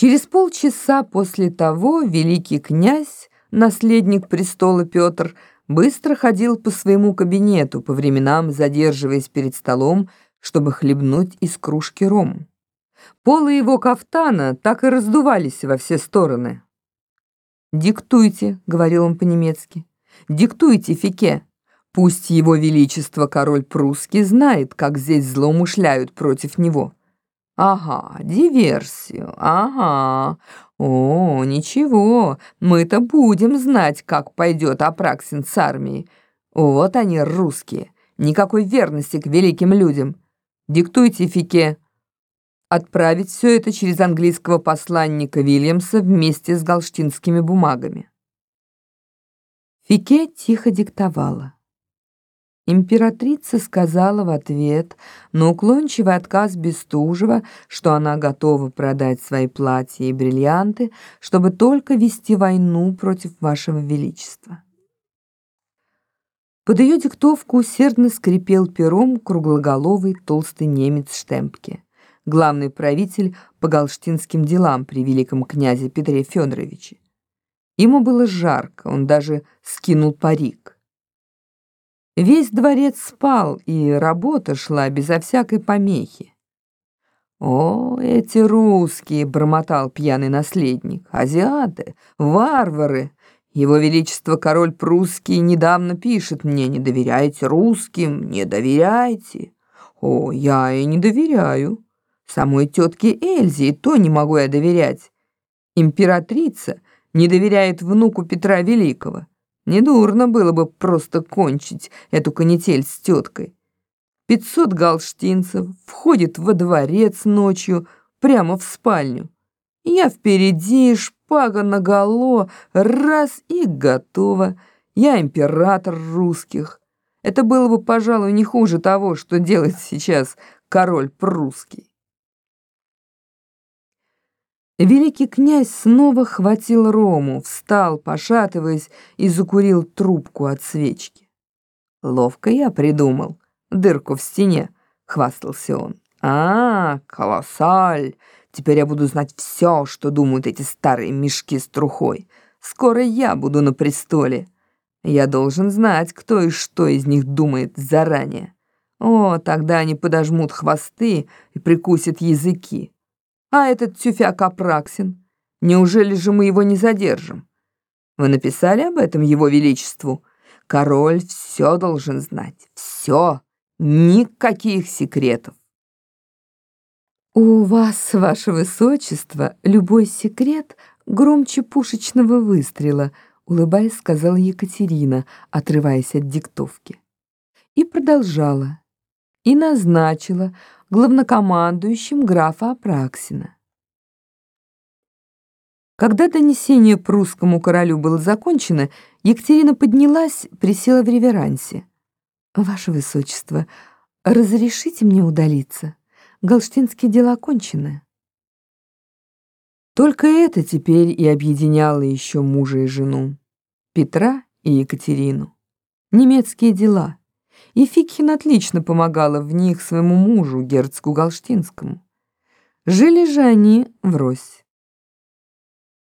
Через полчаса после того великий князь, наследник престола Петр, быстро ходил по своему кабинету, по временам задерживаясь перед столом, чтобы хлебнуть из кружки ром. Полы его кафтана так и раздувались во все стороны. «Диктуйте», — говорил он по-немецки, — «диктуйте, Фике. Пусть его величество король прусский знает, как здесь злоумышляют против него». Ага, диверсию, ага. О, ничего, мы-то будем знать, как пойдет Апраксин с армией. Вот они, русские, никакой верности к великим людям. Диктуйте Фике. Отправить все это через английского посланника Вильямса вместе с галштинскими бумагами. Фике тихо диктовала. Императрица сказала в ответ на уклончивый отказ Бестужева, что она готова продать свои платья и бриллианты, чтобы только вести войну против вашего величества. Под ее диктовку усердно скрипел пером круглоголовый толстый немец Штемпке, главный правитель по галштинским делам при великом князе Петре Федоровиче. Ему было жарко, он даже скинул парик. Весь дворец спал, и работа шла безо всякой помехи. «О, эти русские!» — бормотал пьяный наследник. «Азиаты! Варвары! Его Величество король прусский недавно пишет мне, не доверяйте русским, не доверяйте. О, я и не доверяю. Самой тетке Эльзе и то не могу я доверять. Императрица не доверяет внуку Петра Великого. Недурно было бы просто кончить эту канитель с теткой. Пятьсот галштинцев входит во дворец ночью прямо в спальню. Я впереди, шпага наголо, раз и готово. Я император русских. Это было бы, пожалуй, не хуже того, что делает сейчас король прусский. Великий князь снова хватил рому, встал, пошатываясь, и закурил трубку от свечки. «Ловко я придумал. Дырку в стене», — хвастался он. «А, колоссаль! Теперь я буду знать все, что думают эти старые мешки с трухой. Скоро я буду на престоле. Я должен знать, кто и что из них думает заранее. О, тогда они подожмут хвосты и прикусят языки. А этот тюфяк Апраксин? Неужели же мы его не задержим? Вы написали об этом его величеству? Король все должен знать. Все. Никаких секретов. «У вас, ваше высочество, любой секрет громче пушечного выстрела», улыбаясь, сказала Екатерина, отрываясь от диктовки. И продолжала. И назначила главнокомандующим графа Апраксина. Когда донесение прусскому королю было закончено, Екатерина поднялась, присела в реверансе. «Ваше Высочество, разрешите мне удалиться? Галштинские дела кончены». Только это теперь и объединяло еще мужа и жену, Петра и Екатерину. Немецкие дела — и Фикхин отлично помогала в них своему мужу, герцогу Галштинскому. Жили же они врозь.